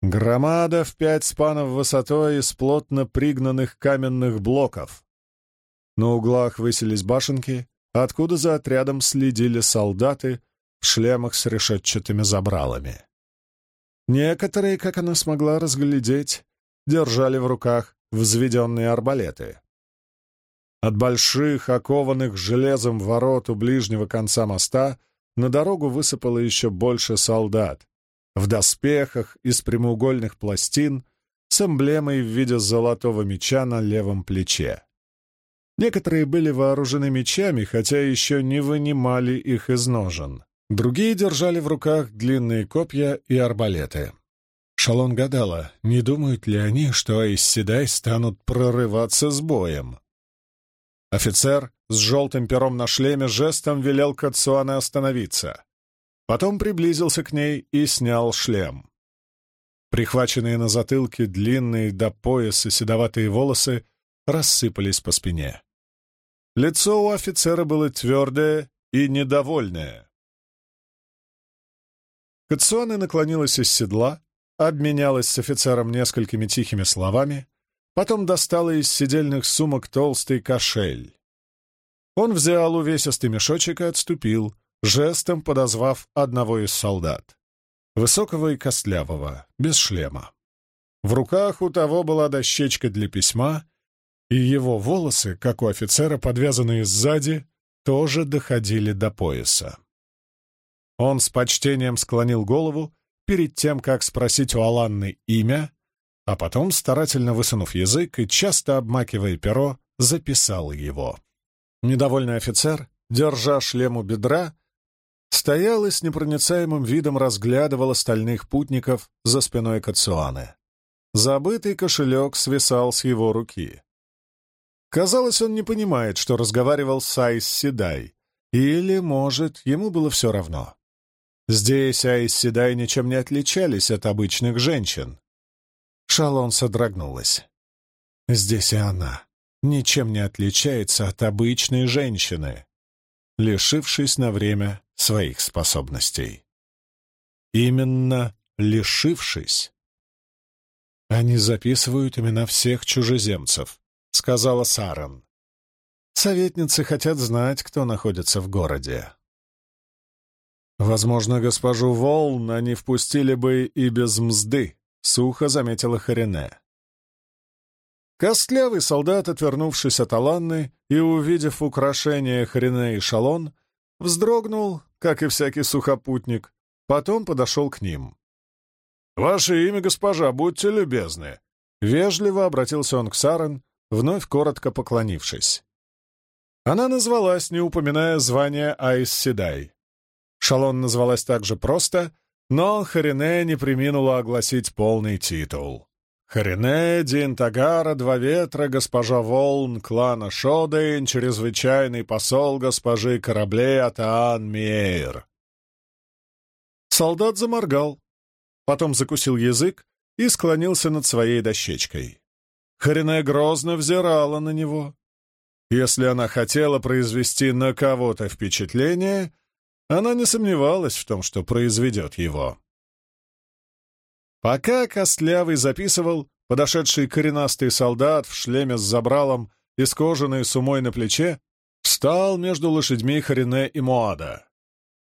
Громада в пять спанов высотой из плотно пригнанных каменных блоков. На углах высились башенки, откуда за отрядом следили солдаты в шлемах с решетчатыми забралами. Некоторые, как она смогла разглядеть, держали в руках взведенные арбалеты. От больших, окованных железом ворот у ближнего конца моста на дорогу высыпало еще больше солдат, в доспехах из прямоугольных пластин с эмблемой в виде золотого меча на левом плече. Некоторые были вооружены мечами, хотя еще не вынимали их из ножен. Другие держали в руках длинные копья и арбалеты. Шалон гадала, не думают ли они, что Айсседай станут прорываться с боем. Офицер с желтым пером на шлеме жестом велел Кацуане остановиться. Потом приблизился к ней и снял шлем. Прихваченные на затылке длинные до пояса седоватые волосы рассыпались по спине. Лицо у офицера было твердое и недовольное. Кацуане наклонилась из седла, обменялась с офицером несколькими тихими словами, потом достала из сидельных сумок толстый кошель. Он взял увесистый мешочек и отступил, жестом подозвав одного из солдат. Высокого и костлявого, без шлема. В руках у того была дощечка для письма, и его волосы, как у офицера, подвязанные сзади, тоже доходили до пояса. Он с почтением склонил голову перед тем, как спросить у Аланны имя, а потом, старательно высунув язык и часто обмакивая перо, записал его. Недовольный офицер, держа шлем у бедра, стоял и с непроницаемым видом разглядывал остальных путников за спиной Кацуаны. Забытый кошелек свисал с его руки. Казалось, он не понимает, что разговаривал с Айс Седай, или, может, ему было все равно. Здесь Айс Седай ничем не отличались от обычных женщин. Шалон содрогнулась. Здесь и она ничем не отличается от обычной женщины, лишившись на время своих способностей. Именно лишившись. «Они записывают имена всех чужеземцев», — сказала Саран. «Советницы хотят знать, кто находится в городе». «Возможно, госпожу Волн они впустили бы и без мзды», — сухо заметила Харине. Костлявый солдат, отвернувшись от Аланны и увидев украшения Харине и Шалон, вздрогнул, как и всякий сухопутник, потом подошел к ним. «Ваше имя, госпожа, будьте любезны!» Вежливо обратился он к Сарен, вновь коротко поклонившись. Она назвалась, не упоминая звания Айс Седай. Шалон назвалась также просто, но Харине не приминула огласить полный титул. Харине Динтагара, Два Ветра, госпожа Волн, клана Шодейн, чрезвычайный посол госпожи кораблей Атаан Мейер. Солдат заморгал, потом закусил язык и склонился над своей дощечкой. Харине грозно взирала на него. Если она хотела произвести на кого-то впечатление, она не сомневалась в том, что произведет его. Пока Костлявый записывал, подошедший коренастый солдат в шлеме с забралом и с кожаной сумой на плече встал между лошадьми Харине и Моада.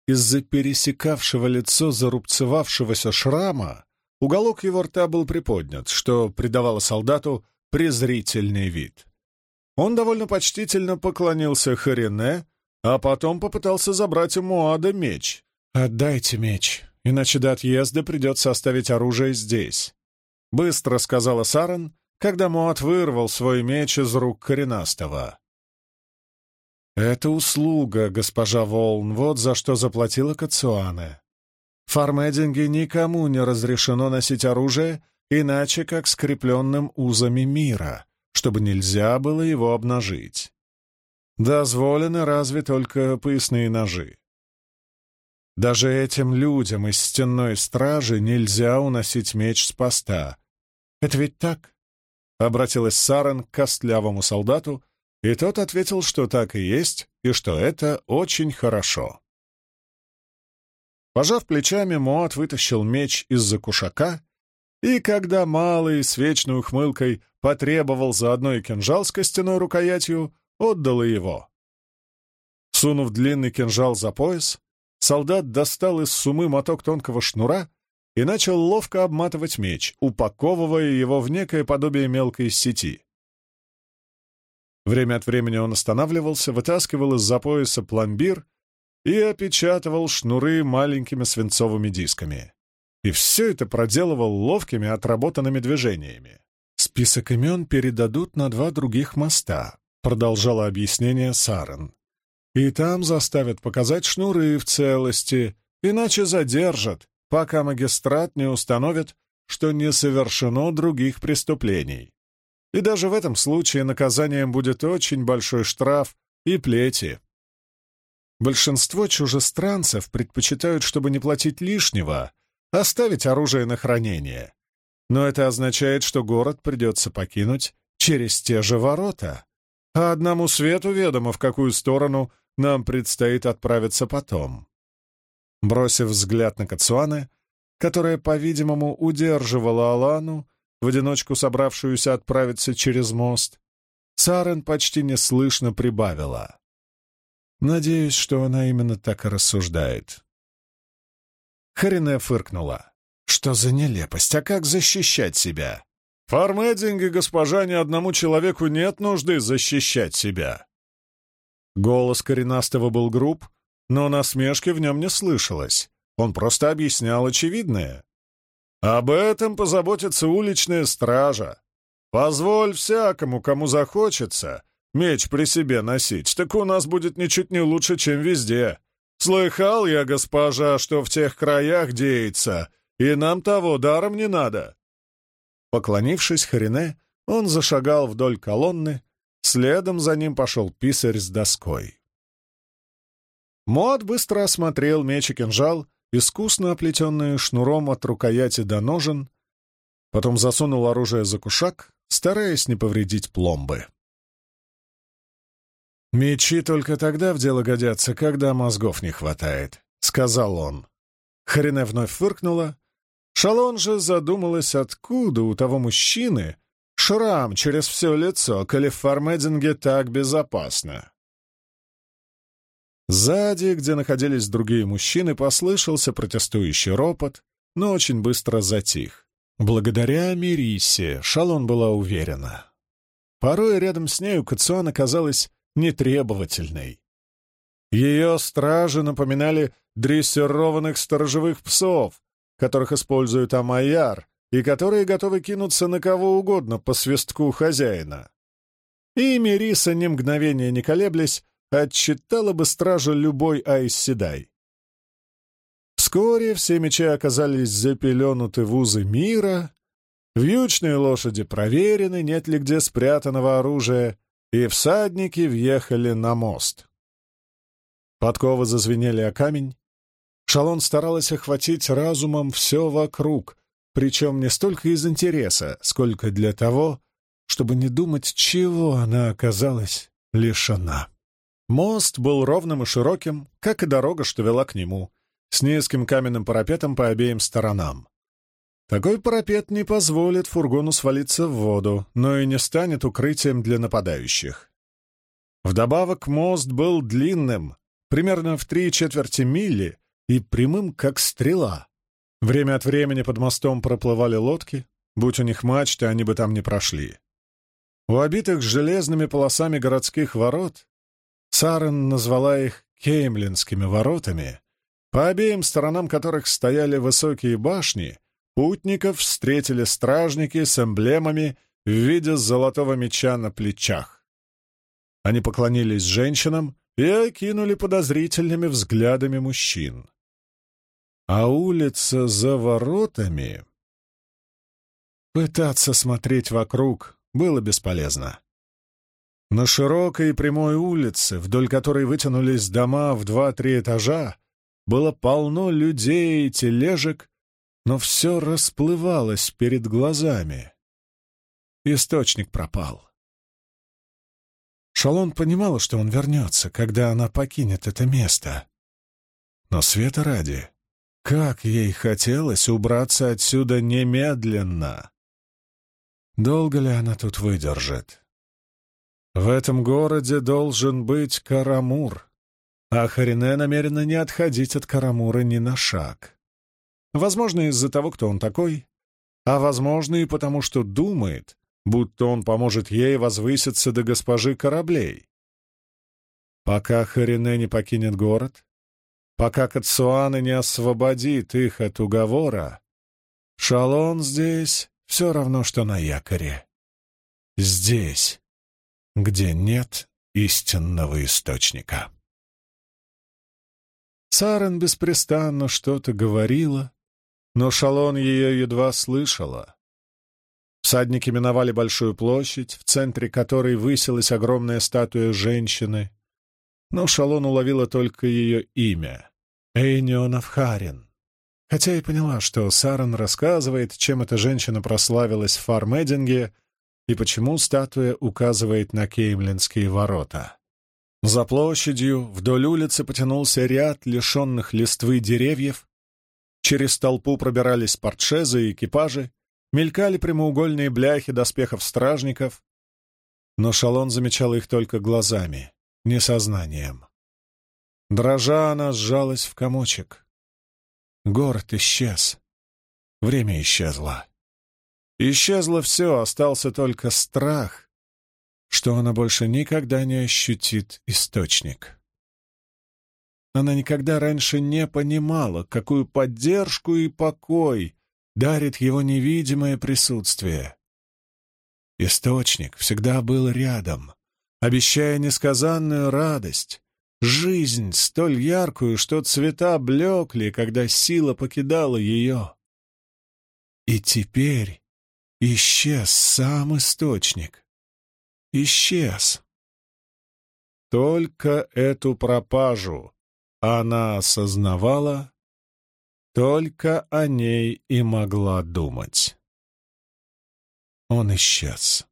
Из-за пересекавшего лицо зарубцевавшегося шрама уголок его рта был приподнят, что придавало солдату презрительный вид. Он довольно почтительно поклонился Харине, а потом попытался забрать у Муада меч. «Отдайте меч, иначе до отъезда придется оставить оружие здесь», — быстро сказала Саран, когда Муад вырвал свой меч из рук коренастого. «Это услуга, госпожа Волн, вот за что заплатила Кацуане. В Фармединге никому не разрешено носить оружие, иначе как скрепленным узами мира, чтобы нельзя было его обнажить. Дозволены разве только поясные ножи. Даже этим людям из стенной стражи нельзя уносить меч с поста. Это ведь так? Обратилась Саран к костлявому солдату, и тот ответил, что так и есть, и что это очень хорошо. Пожав плечами, Моат вытащил меч из-за кушака, и когда малый с вечной ухмылкой потребовал заодно и кинжал с костяной рукоятью, отдал его. Сунув длинный кинжал за пояс, солдат достал из сумы моток тонкого шнура и начал ловко обматывать меч, упаковывая его в некое подобие мелкой сети. Время от времени он останавливался, вытаскивал из-за пояса пломбир и опечатывал шнуры маленькими свинцовыми дисками. И все это проделывал ловкими отработанными движениями. «Список имен передадут на два других моста», — продолжало объяснение Сарен. «И там заставят показать шнуры в целости, иначе задержат, пока магистрат не установит, что не совершено других преступлений. И даже в этом случае наказанием будет очень большой штраф и плети. Большинство чужестранцев предпочитают, чтобы не платить лишнего, оставить оружие на хранение. Но это означает, что город придется покинуть через те же ворота. А одному свету ведомо, в какую сторону нам предстоит отправиться потом. Бросив взгляд на Кацуане, которая, по-видимому, удерживала Алану, в одиночку собравшуюся отправиться через мост, Сарен почти неслышно прибавила. Надеюсь, что она именно так и рассуждает. Харине фыркнула. Что за нелепость, а как защищать себя? В Фармединге, госпожа, ни одному человеку нет нужды защищать себя. Голос коренастого был груб, но насмешки в нем не слышалось. Он просто объяснял очевидное. Об этом позаботится уличная стража. Позволь всякому, кому захочется, меч при себе носить, так у нас будет ничуть не лучше, чем везде. Слыхал я, госпожа, что в тех краях деется, и нам того даром не надо». Поклонившись Харине, он зашагал вдоль колонны, следом за ним пошел писарь с доской. Мод быстро осмотрел меч и кинжал искусно оплетенные шнуром от рукояти до ножен, потом засунул оружие за кушак, стараясь не повредить пломбы. «Мечи только тогда в дело годятся, когда мозгов не хватает», — сказал он. Харине вновь фыркнула. Шалон же задумалась, откуда у того мужчины шрам через все лицо, коли в Фармединге так безопасно. Сзади, где находились другие мужчины, послышался протестующий ропот, но очень быстро затих. Благодаря Мирисе Шалон была уверена. Порой рядом с нею Кацион оказалась нетребовательной. Ее стражи напоминали дрессированных сторожевых псов, которых используют Амайяр, и которые готовы кинуться на кого угодно по свистку хозяина. И Мириса, ни мгновения не колеблясь, отчитала бы стража любой Айсседай. Вскоре все мечи оказались запеленуты в узы мира, вьючные лошади проверены, нет ли где спрятанного оружия, и всадники въехали на мост. Подковы зазвенели о камень. Шалон старалась охватить разумом все вокруг, причем не столько из интереса, сколько для того, чтобы не думать, чего она оказалась лишена. Мост был ровным и широким, как и дорога, что вела к нему, с низким каменным парапетом по обеим сторонам. Такой парапет не позволит фургону свалиться в воду, но и не станет укрытием для нападающих. Вдобавок мост был длинным, примерно в три четверти мили, и прямым, как стрела. Время от времени под мостом проплывали лодки, будь у них мачты, они бы там не прошли. У обитых железными полосами городских ворот Сарен назвала их Кеймлинскими воротами, по обеим сторонам которых стояли высокие башни, путников встретили стражники с эмблемами в виде золотого меча на плечах. Они поклонились женщинам и окинули подозрительными взглядами мужчин. А улица за воротами... Пытаться смотреть вокруг было бесполезно. На широкой прямой улице, вдоль которой вытянулись дома в два-три этажа, было полно людей и тележек, но все расплывалось перед глазами. Источник пропал. Шалон понимала, что он вернется, когда она покинет это место. Но света ради, как ей хотелось убраться отсюда немедленно! Долго ли она тут выдержит? В этом городе должен быть Карамур, а Харине намерена не отходить от Карамура ни на шаг. Возможно, из-за того, кто он такой, а возможно и потому, что думает, будто он поможет ей возвыситься до госпожи кораблей. Пока Харине не покинет город, пока Кацуана не освободит их от уговора, Шалон здесь все равно, что на якоре. Здесь где нет истинного источника. Сарен беспрестанно что-то говорила, но Шалон ее едва слышала. Всадники миновали большую площадь, в центре которой высилась огромная статуя женщины, но Шалон уловила только ее имя — Эйнион Харин. Хотя и поняла, что Сарен рассказывает, чем эта женщина прославилась в Фармединге и почему статуя указывает на Кеймлинские ворота. За площадью вдоль улицы потянулся ряд лишенных листвы деревьев, через толпу пробирались портшезы и экипажи, мелькали прямоугольные бляхи доспехов стражников, но Шалон замечал их только глазами, не сознанием. Дрожа она сжалась в комочек. Город исчез. Время исчезло. Исчезло все, остался только страх, что она больше никогда не ощутит источник. Она никогда раньше не понимала, какую поддержку и покой дарит его невидимое присутствие. Источник всегда был рядом, обещая несказанную радость, жизнь столь яркую, что цвета блекли, когда сила покидала ее. И теперь Исчез сам источник. Исчез. Только эту пропажу она осознавала, только о ней и могла думать. Он исчез.